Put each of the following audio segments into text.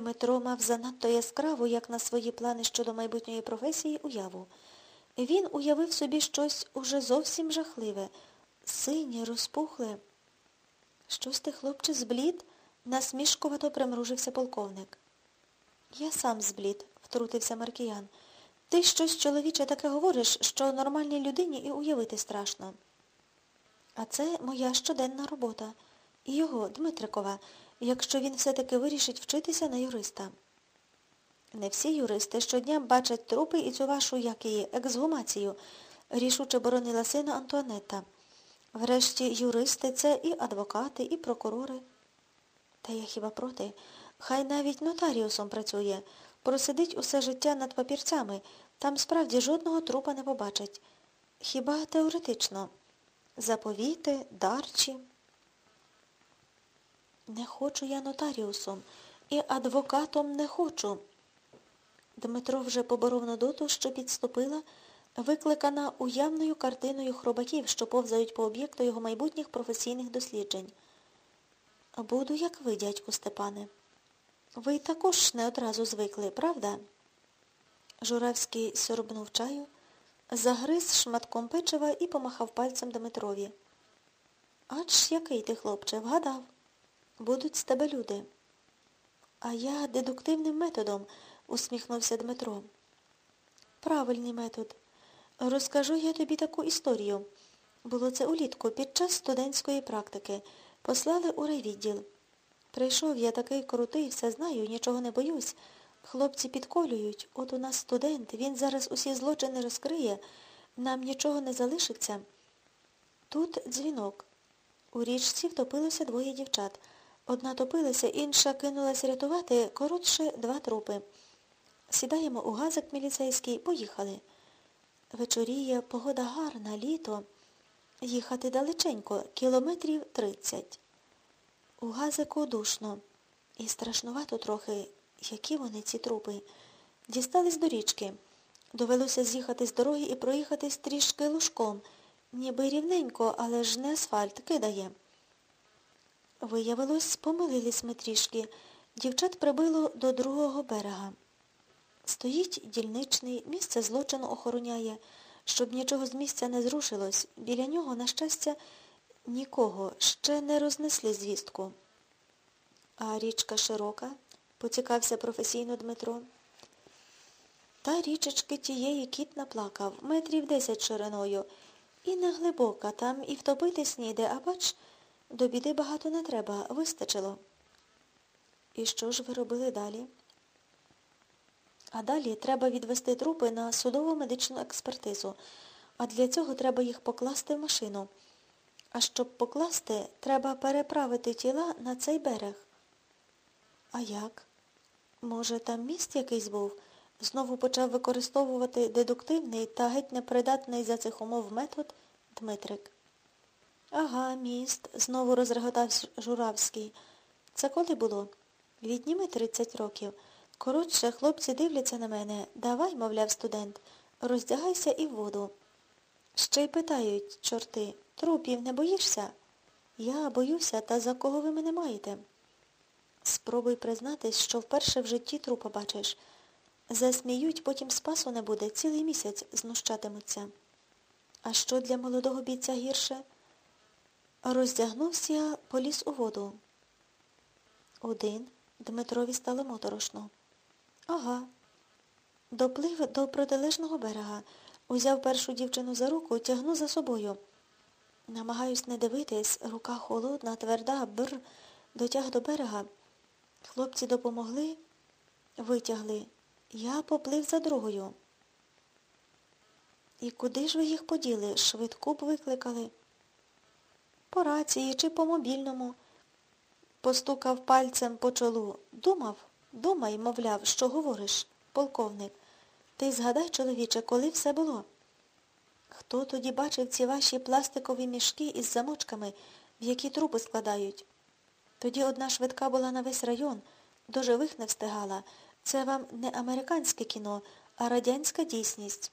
Дмитро мав занадто яскраву, як на свої плани щодо майбутньої професії, уяву. Він уявив собі щось уже зовсім жахливе, синє, розпухле. Щось ти, хлопче, зблід? насмішкувато примружився полковник. Я сам зблід, втрутився Маркіян. Ти щось, чоловіче, таке говориш, що нормальній людині і уявити страшно. А це моя щоденна робота. І його, Дмитрикова, якщо він все-таки вирішить вчитися на юриста. Не всі юристи щодня бачать трупи і цю вашу, як її, ексгумацію, рішуче боронила сина Антуанетта. Врешті юристи це і адвокати, і прокурори. Та я хіба проти? Хай навіть нотаріусом працює, просидить усе життя над папірцями, там справді жодного трупа не побачать. Хіба теоретично? Заповіти, дарчі. Не хочу я нотаріусом і адвокатом не хочу. Дмитро вже поборов нудоту, що підступила, викликана уявною картиною хробаків, що повзають по об'єкту його майбутніх професійних досліджень. Буду, як ви, дядьку Степане. Ви також не одразу звикли, правда? Журавський сьорбнув чаю, загриз шматком печива і помахав пальцем Дмитрові. Ач який ти, хлопче, вгадав. Будуть з тебе люди. А я дедуктивним методом, усміхнувся Дмитро. Правильний метод. Розкажу я тобі таку історію. Було це улітку під час студентської практики. Послали у райвідділ. Прийшов я такий крутий, все знаю, нічого не боюсь. Хлопці підколюють. От у нас студент, він зараз усі злочини розкриє, нам нічого не залишиться. Тут дзвінок. У річці втопилося двоє дівчат. Одна топилася, інша кинулась рятувати, коротше, два трупи. Сідаємо у газик міліцейський, поїхали. Вечоріє, погода гарна, літо. Їхати далеченько, кілометрів тридцять. У газику душно. І страшнувато трохи, які вони, ці трупи. Дістались до річки. Довелося з'їхати з дороги і проїхатись трішки лужком. Ніби рівненько, але ж не асфальт кидає. Виявилось, помилились ми трішки. Дівчат прибило до другого берега. Стоїть дільничний, місце злочину охороняє, щоб нічого з місця не зрушилось. Біля нього, на щастя, нікого ще не рознесли звістку. А річка широка, поцікався професійно Дмитро. Та річечки тієї кіт наплакав, метрів десять шириною. І не глибока, там і втопитись ніде, а бач, до біди багато не треба, вистачило. І що ж ви робили далі? А далі треба відвести трупи на судово медичну експертизу, а для цього треба їх покласти в машину. А щоб покласти, треба переправити тіла на цей берег. А як? Може, там міст якийсь був? Знову почав використовувати дедуктивний та геть непридатний за цих умов метод Дмитрик. Ага, міст, знову розреготав Журавський. Це коли було? Відніми 30 років. Коротше, хлопці дивляться на мене. Давай, мовляв, студент, роздягайся і в воду. Ще й питають, чорти, трупів не боїшся? Я боюся, та за кого ви мене маєте? Спробуй признатись, що вперше в житті трупа бачиш. Засміють, потім спасу не буде, цілий місяць знущатимуться. А що для молодого бійця гірше? Роздягнувся, поліз у воду. Один. Дмитрові стало моторошно. Ага. Доплив до протилежного берега. Узяв першу дівчину за руку, тягну за собою. Намагаюсь не дивитись, рука холодна, тверда, бр, дотяг до берега. Хлопці допомогли, витягли. Я поплив за другою. І куди ж ви їх поділи? Швидку б викликали. По рації чи по мобільному. Постукав пальцем по чолу. Думав, думай, мовляв, що говориш, полковник. Ти згадай, чоловіче, коли все було. Хто тоді бачив ці ваші пластикові мішки із замочками, в які трупи складають? Тоді одна швидка була на весь район, до живих не встигала. Це вам не американське кіно, а радянська дійсність.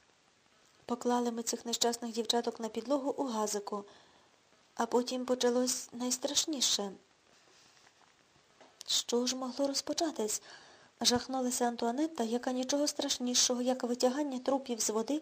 Поклали ми цих нещасних дівчаток на підлогу у газику, а потім почалось найстрашніше. Що ж могло розпочатись? Жахнулася Антуанетта, яка нічого страшнішого, як витягання трупів з води,